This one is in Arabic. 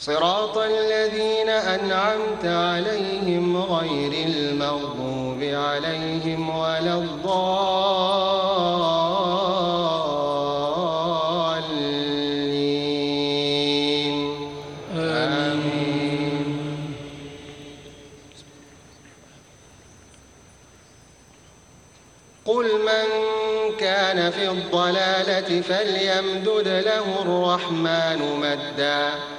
صراط الذين أنعمت عليهم غير المغضوب عليهم ولا الضالين. آمين. قل من كان في الضلالة فليمدد له الرحمن مدًّا.